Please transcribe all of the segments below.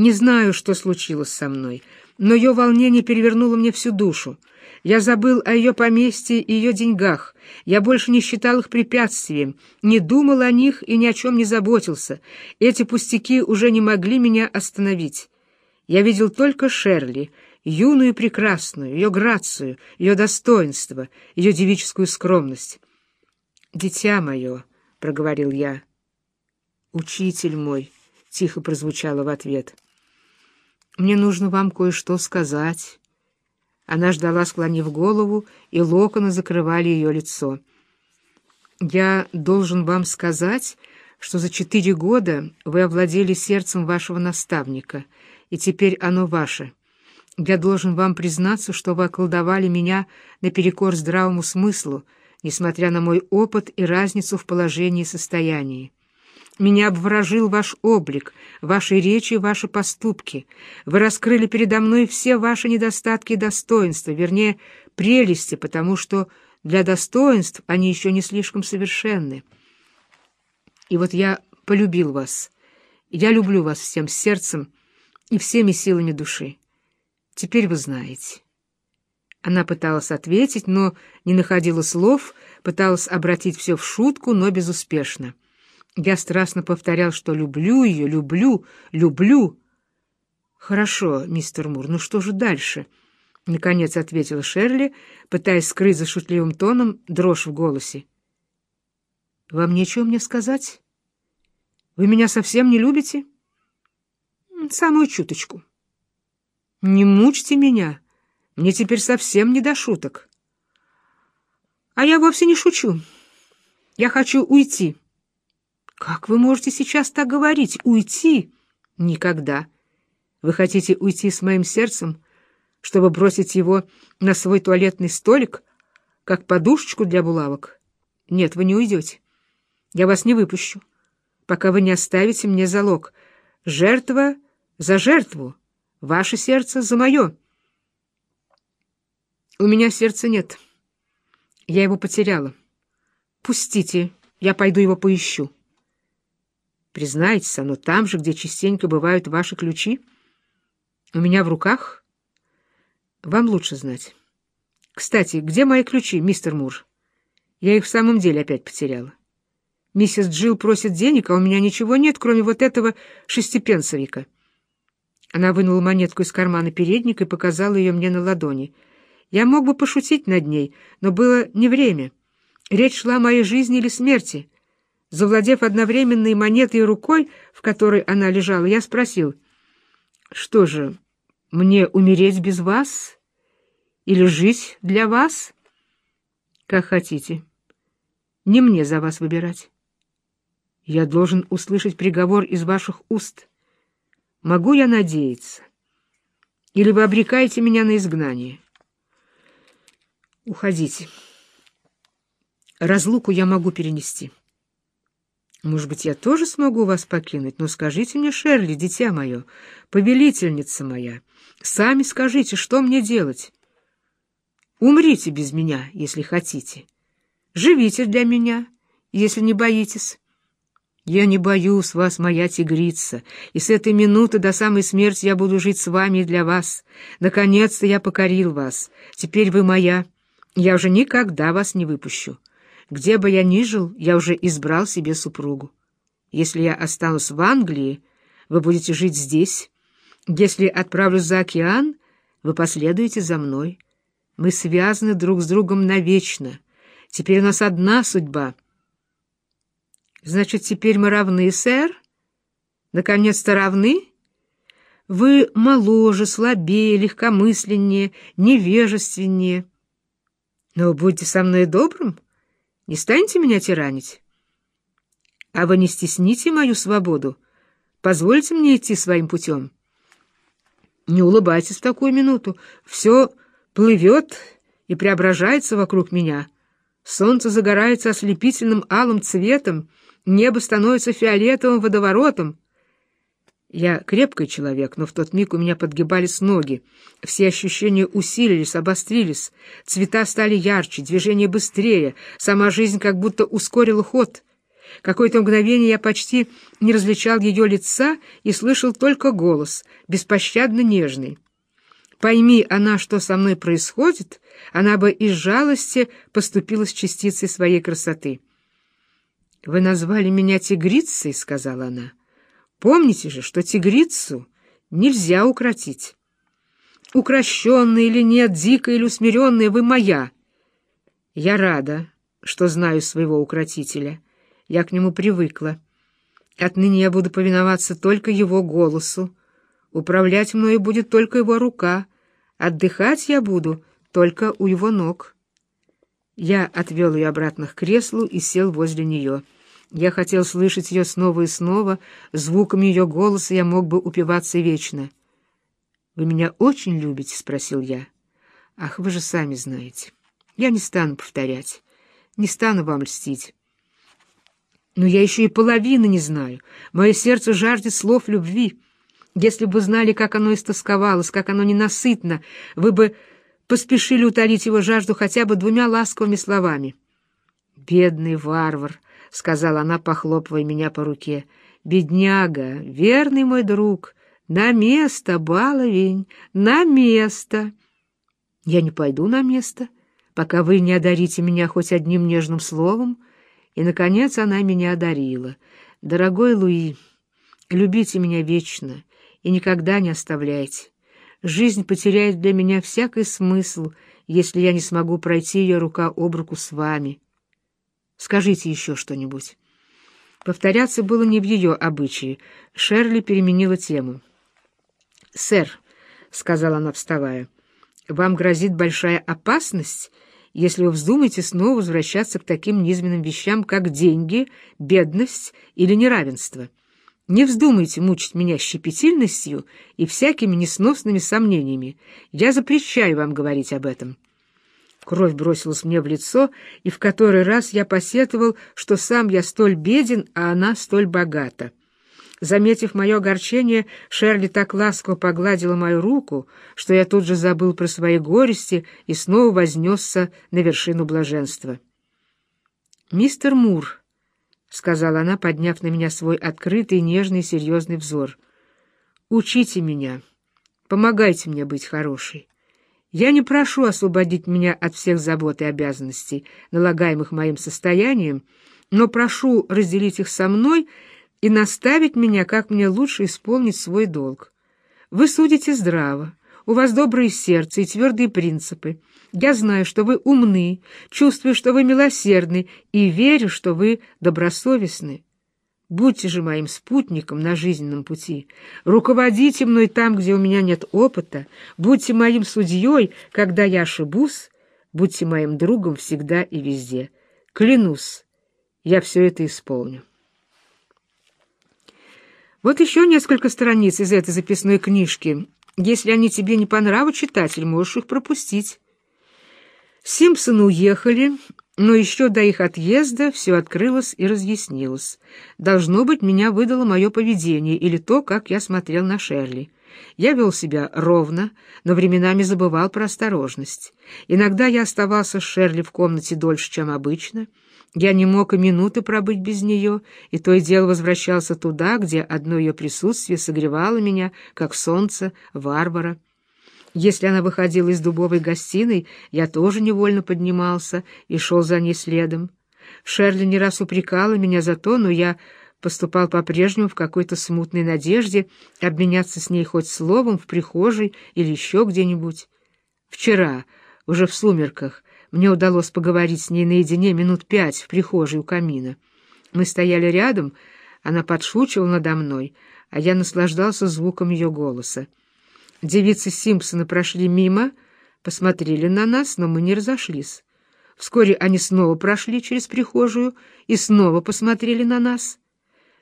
Не знаю, что случилось со мной, но ее волнение перевернуло мне всю душу. Я забыл о ее поместье и ее деньгах. Я больше не считал их препятствием, не думал о них и ни о чем не заботился. Эти пустяки уже не могли меня остановить. Я видел только Шерли, юную и прекрасную, ее грацию, ее достоинство, ее девическую скромность. «Дитя мое», — проговорил я. «Учитель мой», — тихо прозвучало в ответ. «Мне нужно вам кое-что сказать». Она ждала, склонив голову, и локоны закрывали ее лицо. «Я должен вам сказать, что за четыре года вы овладели сердцем вашего наставника, и теперь оно ваше. Я должен вам признаться, что вы околдовали меня наперекор здравому смыслу, несмотря на мой опыт и разницу в положении и состоянии. Меня обворожил ваш облик, ваши речи ваши поступки. Вы раскрыли передо мной все ваши недостатки и достоинства, вернее, прелести, потому что для достоинств они еще не слишком совершенны. И вот я полюбил вас. Я люблю вас всем сердцем и всеми силами души. Теперь вы знаете. Она пыталась ответить, но не находила слов, пыталась обратить все в шутку, но безуспешно. Я страстно повторял, что люблю ее, люблю, люблю. «Хорошо, мистер Мур, ну что же дальше?» — наконец ответила Шерли, пытаясь скрыть за шутливым тоном дрожь в голосе. «Вам нечего мне сказать? Вы меня совсем не любите?» «Самую чуточку». «Не мучьте меня. Мне теперь совсем не до шуток». «А я вовсе не шучу. Я хочу уйти». «Как вы можете сейчас так говорить? Уйти?» «Никогда. Вы хотите уйти с моим сердцем, чтобы бросить его на свой туалетный столик, как подушечку для булавок? Нет, вы не уйдете. Я вас не выпущу, пока вы не оставите мне залог. Жертва за жертву, ваше сердце за мое». «У меня сердца нет. Я его потеряла. Пустите, я пойду его поищу». Признайтесь, оно там же, где частенько бывают ваши ключи? У меня в руках? Вам лучше знать. Кстати, где мои ключи, мистер Мур? Я их в самом деле опять потеряла. Миссис Джилл просит денег, а у меня ничего нет, кроме вот этого шестипенсовика. Она вынула монетку из кармана передника и показала ее мне на ладони. Я мог бы пошутить над ней, но было не время. Речь шла о моей жизни или смерти. Завладев одновременно и монетой, и рукой, в которой она лежала, я спросил, «Что же, мне умереть без вас? Или жить для вас?» «Как хотите. Не мне за вас выбирать. Я должен услышать приговор из ваших уст. Могу я надеяться? Или вы обрекаете меня на изгнание?» «Уходите. Разлуку я могу перенести». Может быть, я тоже смогу вас покинуть, но скажите мне, Шерли, дитя мое, повелительница моя, сами скажите, что мне делать? Умрите без меня, если хотите. Живите для меня, если не боитесь. Я не боюсь вас, моя тигрица, и с этой минуты до самой смерти я буду жить с вами и для вас. Наконец-то я покорил вас. Теперь вы моя. Я уже никогда вас не выпущу. Где бы я ни жил, я уже избрал себе супругу. Если я останусь в Англии, вы будете жить здесь. Если отправлюсь за океан, вы последуете за мной. Мы связаны друг с другом навечно. Теперь у нас одна судьба. Значит, теперь мы равны, сэр? Наконец-то равны? Вы моложе, слабее, легкомысленнее, невежественнее. Но будьте со мной добрым, — не станете меня тиранить? А вы не стесните мою свободу. Позвольте мне идти своим путем. Не улыбайтесь в такую минуту. Все плывет и преображается вокруг меня. Солнце загорается ослепительным алым цветом, небо становится фиолетовым водоворотом. Я крепкий человек, но в тот миг у меня подгибались ноги. Все ощущения усилились, обострились. Цвета стали ярче, движение быстрее. Сама жизнь как будто ускорила ход. Какое-то мгновение я почти не различал ее лица и слышал только голос, беспощадно нежный. Пойми она, что со мной происходит, она бы из жалости поступила с частицей своей красоты. «Вы назвали меня тигрицей», — сказала она. «Помните же, что тигрицу нельзя укротить. Укращенная или нет, дикая или усмиренная, вы моя. Я рада, что знаю своего укротителя. Я к нему привыкла. Отныне я буду повиноваться только его голосу. Управлять мною будет только его рука. Отдыхать я буду только у его ног. Я отвел ее обратно к креслу и сел возле нее. Я хотел слышать ее снова и снова, звуками ее голоса я мог бы упиваться вечно. «Вы меня очень любите?» — спросил я. «Ах, вы же сами знаете. Я не стану повторять, не стану вам льстить. Но я еще и половины не знаю. Мое сердце жаждет слов любви. Если бы знали, как оно истосковалось, как оно ненасытно, вы бы поспешили утолить его жажду хотя бы двумя ласковыми словами. «Бедный варвар!» — сказала она, похлопывая меня по руке. «Бедняга, верный мой друг, на место, баловень, на место!» «Я не пойду на место, пока вы не одарите меня хоть одним нежным словом». И, наконец, она меня одарила. «Дорогой Луи, любите меня вечно и никогда не оставляйте. Жизнь потеряет для меня всякий смысл, если я не смогу пройти ее рука об руку с вами». Скажите еще что-нибудь. Повторяться было не в ее обычае. Шерли переменила тему. «Сэр», — сказала она, вставая, — «вам грозит большая опасность, если вы вздумаете снова возвращаться к таким низменным вещам, как деньги, бедность или неравенство. Не вздумайте мучить меня щепетильностью и всякими несносными сомнениями. Я запрещаю вам говорить об этом». Кровь бросилась мне в лицо, и в который раз я посетовал, что сам я столь беден, а она столь богата. Заметив мое огорчение, Шерли так ласково погладила мою руку, что я тут же забыл про свои горести и снова вознесся на вершину блаженства. «Мистер Мур», — сказала она, подняв на меня свой открытый, нежный, серьезный взор, — «учите меня, помогайте мне быть хорошей. Я не прошу освободить меня от всех забот и обязанностей, налагаемых моим состоянием, но прошу разделить их со мной и наставить меня, как мне лучше исполнить свой долг. Вы судите здраво, у вас доброе сердце и твердые принципы. Я знаю, что вы умны, чувствую, что вы милосердны и верю, что вы добросовестны. Будьте же моим спутником на жизненном пути. Руководите мной там, где у меня нет опыта. Будьте моим судьей, когда я ошибусь. Будьте моим другом всегда и везде. Клянусь, я все это исполню. Вот еще несколько страниц из этой записной книжки. Если они тебе не по нраву, читатель, можешь их пропустить. Симпсоны уехали, но еще до их отъезда все открылось и разъяснилось. Должно быть, меня выдало мое поведение или то, как я смотрел на Шерли. Я вел себя ровно, но временами забывал про осторожность. Иногда я оставался с Шерли в комнате дольше, чем обычно. Я не мог и минуты пробыть без нее, и то и дело возвращался туда, где одно ее присутствие согревало меня, как солнце варвара. Если она выходила из дубовой гостиной, я тоже невольно поднимался и шел за ней следом. Шерли не раз упрекала меня за то, но я поступал по-прежнему в какой-то смутной надежде обменяться с ней хоть словом в прихожей или еще где-нибудь. Вчера, уже в сумерках, мне удалось поговорить с ней наедине минут пять в прихожей у камина. Мы стояли рядом, она подшучивала надо мной, а я наслаждался звуком ее голоса. Девицы Симпсона прошли мимо, посмотрели на нас, но мы не разошлись. Вскоре они снова прошли через прихожую и снова посмотрели на нас.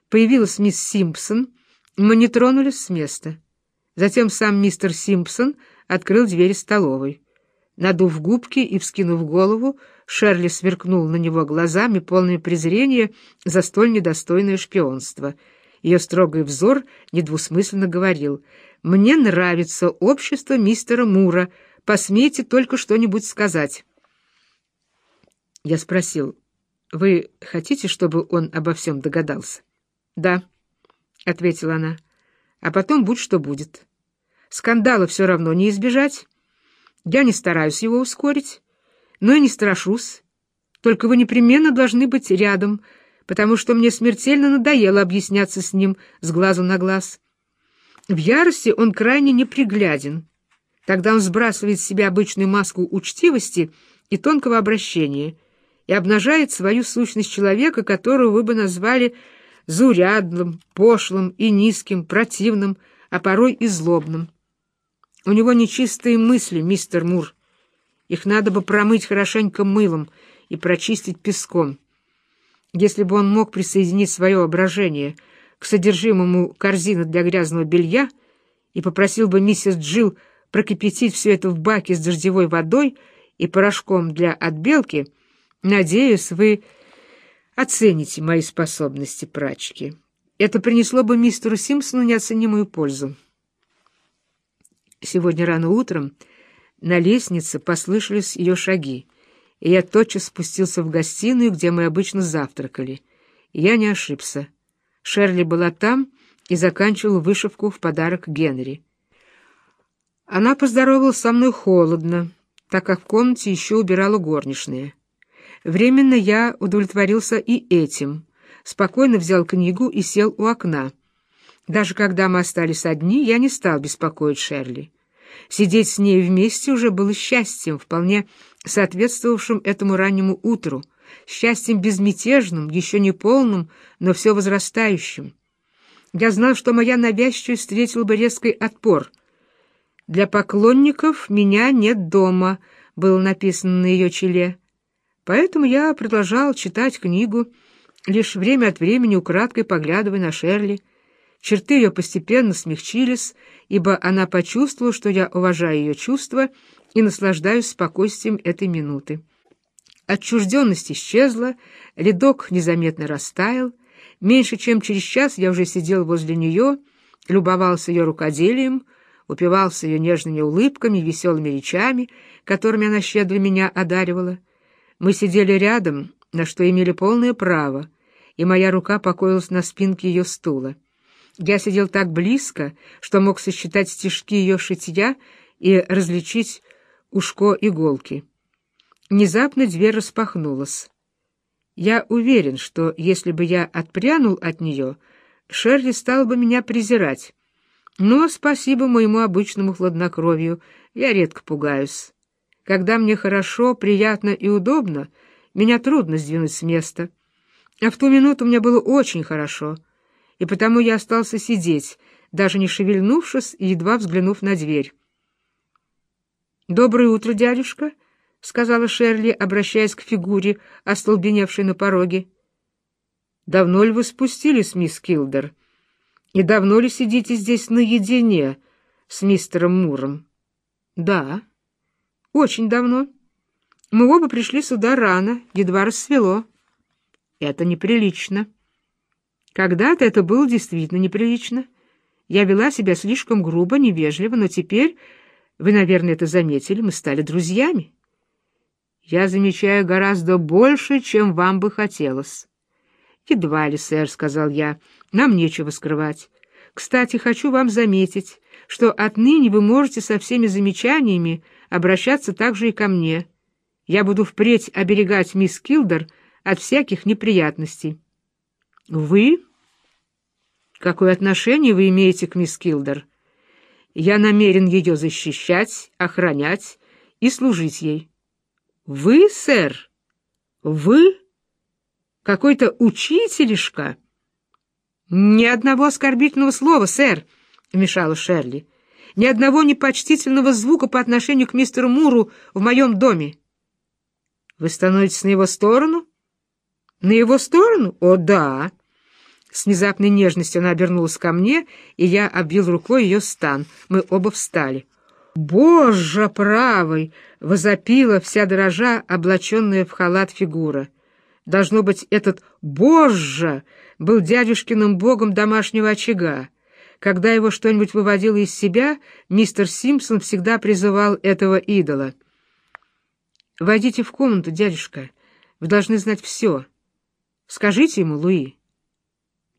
Появилась мисс Симпсон, мы не тронулись с места. Затем сам мистер Симпсон открыл дверь столовой. Надув губки и вскинув голову, Шерли сверкнул на него глазами, полными презрения за столь недостойное шпионство. Ее строгий взор недвусмысленно говорил — мне нравится общество мистера Мура. Посмейте только что-нибудь сказать. Я спросил, Вы хотите, чтобы он обо всем догадался? Да, ответила она. А потом будь что будет. Скандала все равно не избежать. Я не стараюсь его ускорить, но и не страшусь. Только вы непременно должны быть рядом, потому что мне смертельно надоело объясняться с ним с глазу на глаз. В ярости он крайне непригляден. Тогда он сбрасывает с себя обычную маску учтивости и тонкого обращения и обнажает свою сущность человека, которого вы бы назвали заурядным, пошлым и низким, противным, а порой и злобным. У него нечистые мысли, мистер Мур. Их надо бы промыть хорошенько мылом и прочистить песком. Если бы он мог присоединить свое воображение к содержимому корзины для грязного белья и попросил бы миссис Джилл прокипятить все это в баке с дождевой водой и порошком для отбелки, надеюсь, вы оцените мои способности прачки. Это принесло бы мистеру Симпсону неоценимую пользу. Сегодня рано утром на лестнице послышались ее шаги, и я тотчас спустился в гостиную, где мы обычно завтракали. Я не ошибся. Шерли была там и заканчивала вышивку в подарок Генри. Она поздоровалась со мной холодно, так как в комнате еще убирала горничная. Временно я удовлетворился и этим. Спокойно взял книгу и сел у окна. Даже когда мы остались одни, я не стал беспокоить Шерли. Сидеть с ней вместе уже было счастьем, вполне соответствовавшим этому раннему утру, счастьем безмятежным, еще не полным, но все возрастающим. Я знал, что моя навязчивость встретила бы резкий отпор. «Для поклонников меня нет дома», — было написано на ее челе. Поэтому я продолжал читать книгу, лишь время от времени украдкой поглядывая на Шерли. Черты ее постепенно смягчились, ибо она почувствовала, что я уважаю ее чувства и наслаждаюсь спокойствием этой минуты. Отчужденность исчезла, ледок незаметно растаял. Меньше чем через час я уже сидел возле нее, любовался ее рукоделием, упивался ее нежными улыбками и веселыми речами, которыми она щедро меня одаривала. Мы сидели рядом, на что имели полное право, и моя рука покоилась на спинке ее стула. Я сидел так близко, что мог сосчитать стежки ее шитья и различить ушко иголки. Внезапно дверь распахнулась. Я уверен, что если бы я отпрянул от нее, Шерли стал бы меня презирать. Но спасибо моему обычному хладнокровию, я редко пугаюсь. Когда мне хорошо, приятно и удобно, меня трудно сдвинуть с места. А в ту минуту мне было очень хорошо — и потому я остался сидеть, даже не шевельнувшись и едва взглянув на дверь. «Доброе утро, дядюшка», — сказала Шерли, обращаясь к фигуре, остолбеневшей на пороге. «Давно ли вы спустились, мисс Килдер? И давно ли сидите здесь наедине с мистером Муром?» «Да, очень давно. Мы оба пришли сюда рано, едва рассвело. Это неприлично». Когда-то это было действительно неприлично. Я вела себя слишком грубо, невежливо, но теперь, вы, наверное, это заметили, мы стали друзьями. Я замечаю гораздо больше, чем вам бы хотелось. Едва ли, сэр, — сказал я, — нам нечего скрывать. Кстати, хочу вам заметить, что отныне вы можете со всеми замечаниями обращаться также и ко мне. Я буду впредь оберегать мисс Килдер от всяких неприятностей. Вы Какое отношение вы имеете к мисс Килдер? Я намерен ее защищать, охранять и служить ей. Вы, сэр? Вы? Какой-то учителишка? Ни одного оскорбительного слова, сэр, вмешала Шерли. Ни одного непочтительного звука по отношению к мистеру Муру в моем доме. Вы становитесь на его сторону? На его сторону? О, да. С внезапной нежностью она обернулась ко мне, и я обвил рукой ее стан. Мы оба встали. «Боже правый!» — возопила вся дрожа, облаченная в халат фигура. Должно быть, этот «Боже!» был дядюшкиным богом домашнего очага. Когда его что-нибудь выводило из себя, мистер Симпсон всегда призывал этого идола. «Войдите в комнату, дядюшка. Вы должны знать все». Скажите ему, Луи.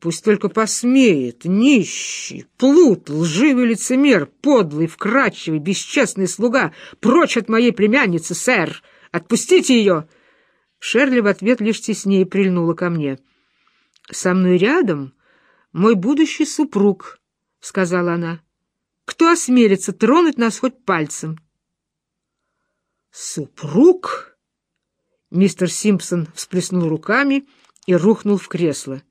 Пусть только посмеет, нищий, плут, лживый лицемер, подлый, вкрадчивый, бесчестный слуга, прочь от моей племянницы, сэр! Отпустите ее!» Шерли в ответ лишь теснее прильнула ко мне. «Со мной рядом мой будущий супруг», — сказала она. «Кто осмелится тронуть нас хоть пальцем?» «Супруг?» Мистер Симпсон всплеснул руками и рухнул в кресло.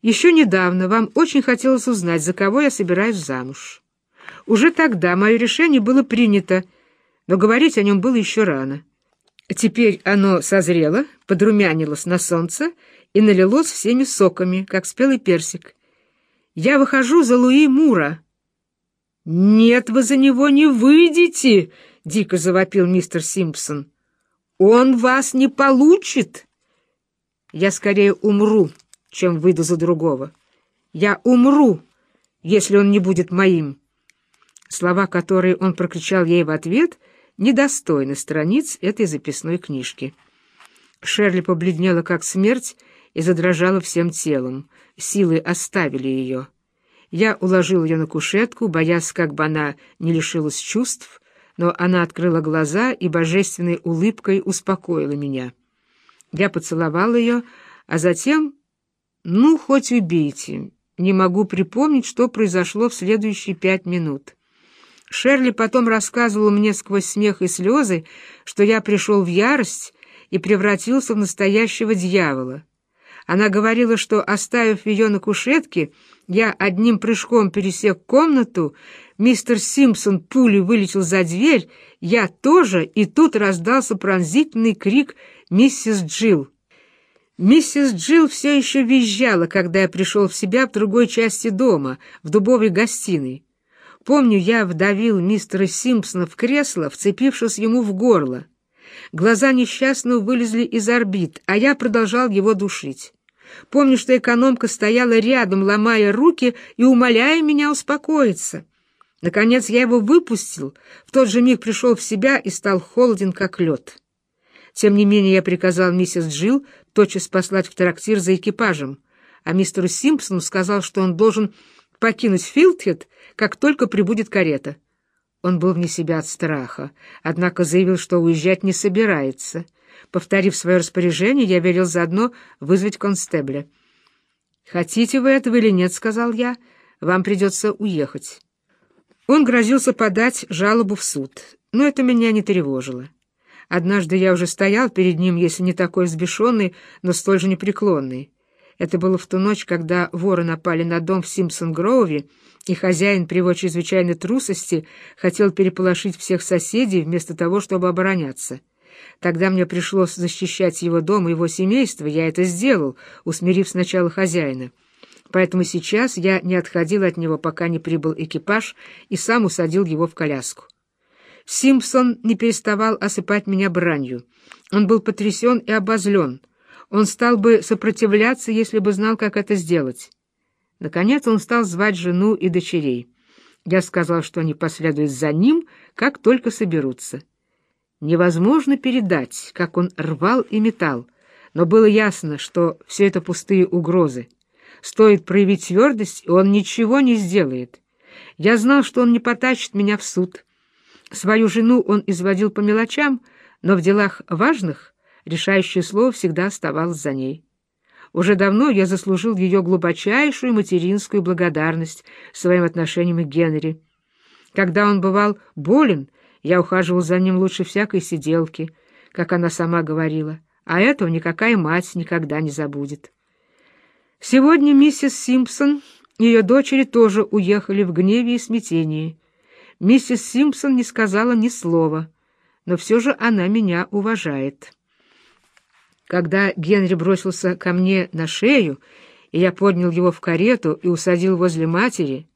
Еще недавно вам очень хотелось узнать, за кого я собираюсь замуж. Уже тогда мое решение было принято, но говорить о нем было еще рано. Теперь оно созрело, подрумянилось на солнце и налилось всеми соками, как спелый персик. Я выхожу за Луи Мура. «Нет, вы за него не выйдете!» — дико завопил мистер Симпсон. «Он вас не получит!» «Я скорее умру!» Чем выйду за другого. Я умру, если он не будет моим. Слова, которые он прокричал ей в ответ, недостойны страниц этой записной книжки. Шерли побледнела, как смерть, и задрожала всем телом. Силы оставили ее. Я уложил ее на кушетку, боясь, как бы она не лишилась чувств, но она открыла глаза и божественной улыбкой успокоила меня. Я поцеловал ее, а затем ну, хоть убейте. Не могу припомнить, что произошло в следующие пять минут. Шерли потом рассказывала мне сквозь смех и слезы, что я пришел в ярость и превратился в настоящего дьявола. Она говорила, что, оставив ее на кушетке, я одним прыжком пересек комнату, мистер Симпсон пулей вылетел за дверь, я тоже, и тут раздался пронзительный крик «Миссис Джилл!». Миссис Джилл все еще визжала, когда я пришел в себя в другой части дома, в дубовой гостиной. Помню, я вдавил мистера Симпсона в кресло, вцепившись ему в горло. Глаза несчастного вылезли из орбит, а я продолжал его душить. Помню, что экономка стояла рядом, ломая руки и умоляя меня успокоиться. Наконец я его выпустил, в тот же миг пришел в себя и стал холоден, как лед. Тем не менее, я приказал миссис Джилл тотчас послать в трактир за экипажем, а мистеру Симпсону сказал, что он должен покинуть Филдхед, как только прибудет карета. Он был вне себя от страха, однако заявил, что уезжать не собирается. Повторив свое распоряжение, я велел заодно вызвать констебля. «Хотите вы этого или нет?» — сказал я. «Вам придется уехать». Он грозился подать жалобу в суд, но это меня не тревожило. Однажды я уже стоял перед ним, если не такой взбешенный, но столь же непреклонный. Это было в ту ночь, когда воры напали на дом в Симпсон-Гроуве, и хозяин при его чрезвычайной трусости хотел переполошить всех соседей вместо того, чтобы обороняться. Тогда мне пришлось защищать его дом и его семейство, я это сделал, усмирив сначала хозяина. Поэтому сейчас я не отходил от него, пока не прибыл экипаж, и сам усадил его в коляску. Симпсон не переставал осыпать меня бранью. Он был потрясен и обозлен. Он стал бы сопротивляться, если бы знал, как это сделать. Наконец он стал звать жену и дочерей. Я сказал, что они последуют за ним, как только соберутся. Невозможно передать, как он рвал и метал, но было ясно, что все это пустые угрозы. Стоит проявить твердость, и он ничего не сделает. Я знал, что он не потащит меня в суд, Свою жену он изводил по мелочам, но в делах важных решающее слово всегда оставалось за ней. Уже давно я заслужил ее глубочайшую материнскую благодарность своим отношением к Генри. Когда он бывал болен, я ухаживал за ним лучше всякой сиделки, как она сама говорила, а этого никакая мать никогда не забудет. Сегодня миссис Симпсон и ее дочери тоже уехали в гневе и смятении. Миссис Симпсон не сказала ни слова, но все же она меня уважает. Когда Генри бросился ко мне на шею, и я поднял его в карету и усадил возле матери,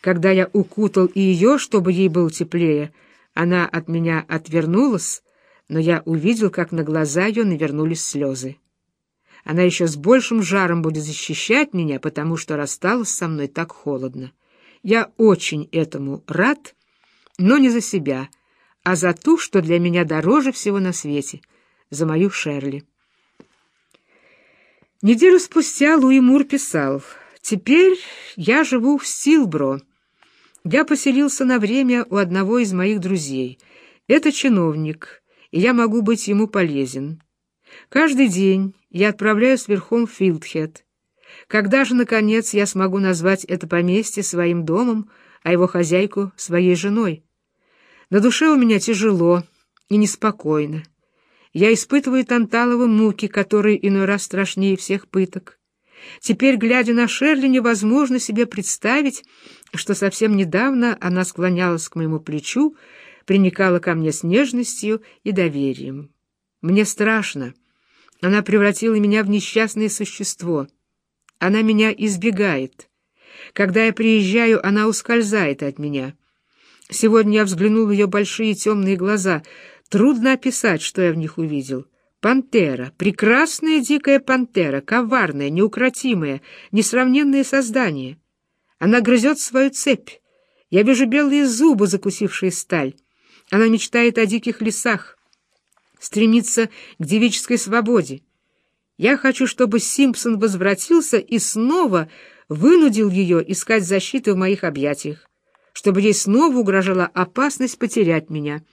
когда я укутал и ее, чтобы ей было теплее, она от меня отвернулась, но я увидел, как на глаза ее навернулись слезы. Она еще с большим жаром будет защищать меня, потому что рассталась со мной так холодно. Я очень этому рад, но не за себя, а за ту, что для меня дороже всего на свете, за мою Шерли. Неделю спустя Луи Мур писал, «Теперь я живу в Стилбро. Я поселился на время у одного из моих друзей. Это чиновник, и я могу быть ему полезен. Каждый день я отправляюсь верхом в Филдхед. Когда же, наконец, я смогу назвать это поместье своим домом, а его хозяйку — своей женой? На душе у меня тяжело и неспокойно. Я испытываю танталовы муки, которые иной раз страшнее всех пыток. Теперь, глядя на Шерли, невозможно себе представить, что совсем недавно она склонялась к моему плечу, приникала ко мне с нежностью и доверием. Мне страшно. Она превратила меня в несчастное существо. Она меня избегает. Когда я приезжаю, она ускользает от меня. Сегодня я взглянул в ее большие темные глаза — Трудно описать, что я в них увидел. Пантера, прекрасная дикая пантера, коварная, неукротимая, несравненное создание. Она грызет свою цепь. Я вижу белые зубы, закусившие сталь. Она мечтает о диких лесах, стремится к девической свободе. Я хочу, чтобы Симпсон возвратился и снова вынудил ее искать защиты в моих объятиях, чтобы ей снова угрожала опасность потерять меня —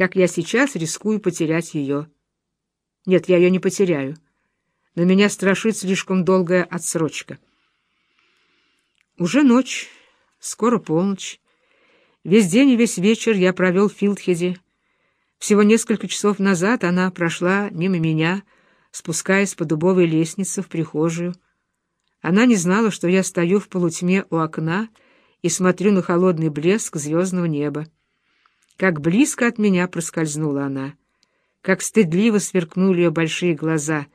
как я сейчас рискую потерять ее. Нет, я ее не потеряю, но меня страшит слишком долгая отсрочка. Уже ночь, скоро полночь. Весь день и весь вечер я провел в Филдхеде. Всего несколько часов назад она прошла мимо меня, спускаясь по дубовой лестнице в прихожую. Она не знала, что я стою в полутьме у окна и смотрю на холодный блеск звездного неба. Как близко от меня проскользнула она, как стыдливо сверкнули ее большие глаза.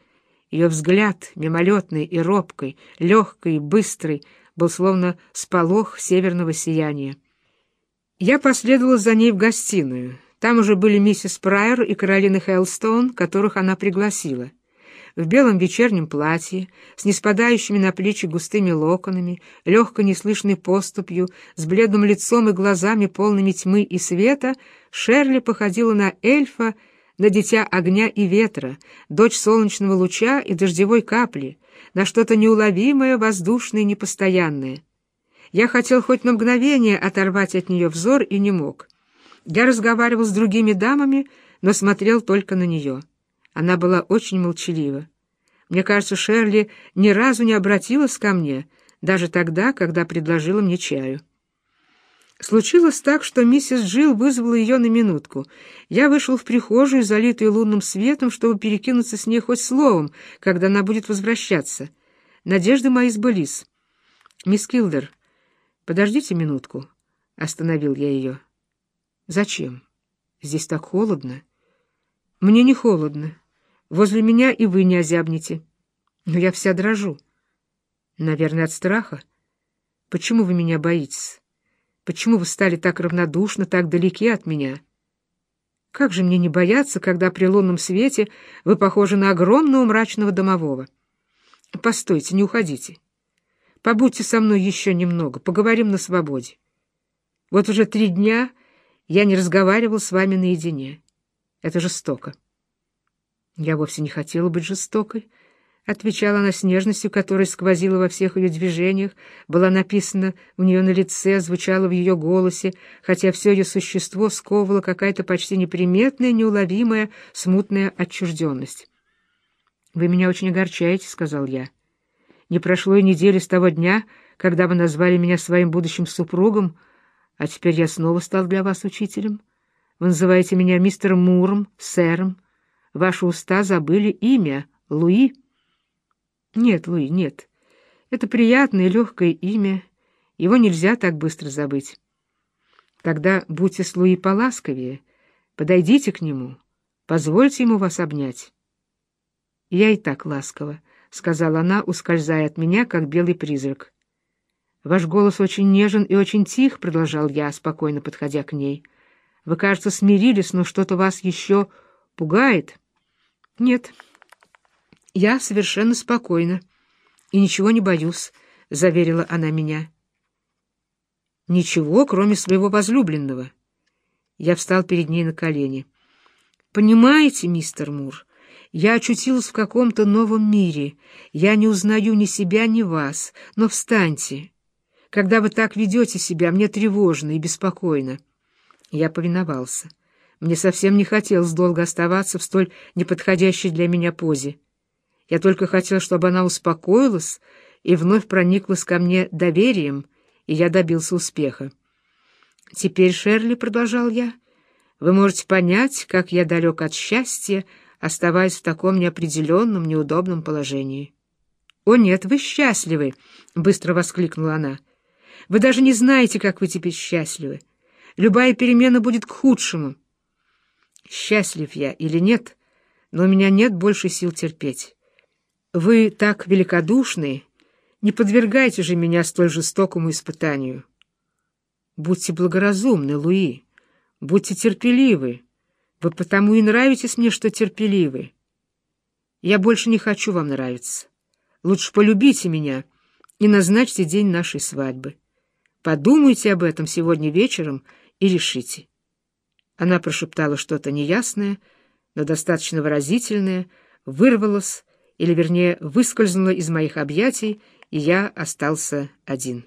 Ее взгляд, мимолетный и робкий, легкий и быстрый, был словно сполох северного сияния. Я последовала за ней в гостиную. Там уже были миссис Прайер и Каролина Хеллстоун, которых она пригласила в белом вечернем платье, с неспадающими на плечи густыми локонами, легкой неслышной поступью, с бледным лицом и глазами, полными тьмы и света, Шерли походила на эльфа, на дитя огня и ветра, дочь солнечного луча и дождевой капли, на что-то неуловимое, воздушное и непостоянное. Я хотел хоть на мгновение оторвать от нее взор и не мог. Я разговаривал с другими дамами, но смотрел только на нее. Она была очень молчалива. Мне кажется, Шерли ни разу не обратилась ко мне, даже тогда, когда предложила мне чаю. Случилось так, что миссис Джилл вызвала ее на минутку. Я вышел в прихожую, залитую лунным светом, чтобы перекинуться с ней хоть словом, когда она будет возвращаться. Надежды мои сбылись. «Мисс Килдер, подождите минутку», — остановил я ее. «Зачем? Здесь так холодно». «Мне не холодно. Возле меня и вы не озябнете. Но я вся дрожу. Наверное, от страха. Почему вы меня боитесь? Почему вы стали так равнодушны, так далеки от меня? Как же мне не бояться, когда при лунном свете вы похожи на огромного мрачного домового? Постойте, не уходите. Побудьте со мной еще немного, поговорим на свободе. Вот уже три дня я не разговаривал с вами наедине. Это жестоко. «Я вовсе не хотела быть жестокой», — отвечала она с нежностью, которая сквозила во всех ее движениях, была написана у нее на лице, звучала в ее голосе, хотя все ее существо сковывало какая-то почти неприметная, неуловимая, смутная отчужденность. «Вы меня очень огорчаете», — сказал я. «Не прошло и недели с того дня, когда вы назвали меня своим будущим супругом, а теперь я снова стал для вас учителем. Вы называете меня мистером Муром, сэром». Ваши уста забыли имя — Луи. Нет, Луи, нет. Это приятное легкое имя. Его нельзя так быстро забыть. Тогда будьте с Луи поласковее. Подойдите к нему. Позвольте ему вас обнять. Я и так ласково, — сказала она, ускользая от меня, как белый призрак. «Ваш голос очень нежен и очень тих», — продолжал я, спокойно подходя к ней. «Вы, кажется, смирились, но что-то вас еще пугает». «Нет, я совершенно спокойна и ничего не боюсь», — заверила она меня. «Ничего, кроме своего возлюбленного». Я встал перед ней на колени. «Понимаете, мистер Мур, Я очутилась в каком-то новом мире. Я не узнаю ни себя, ни вас. Но встаньте. Когда вы так ведете себя, мне тревожно и беспокойно. Я повиновался. Мне совсем не хотелось долго оставаться в столь неподходящей для меня позе. Я только хотел, чтобы она успокоилась и вновь прониклась ко мне доверием, и я добился успеха. «Теперь, Шерли, — продолжал я, — вы можете понять, как я далек от счастья, оставаясь в таком неопределенном, неудобном положении». «О, нет, вы счастливы!» — быстро воскликнула она. «Вы даже не знаете, как вы теперь счастливы. Любая перемена будет к худшему». «Счастлив я или нет, но у меня нет больше сил терпеть. Вы так великодушны, не подвергайте же меня столь жестокому испытанию». Будьте благоразумны, Луи, будьте терпеливы. Вы потому и нравитесь мне, что терпеливы. Я больше не хочу вам нравиться. Лучше полюбите меня и назначьте день нашей свадьбы. Подумайте об этом сегодня вечером и решите. Она прошептала что-то неясное, но достаточно выразительное, вырвалась, или, вернее, выскользнула из моих объятий, и я остался один.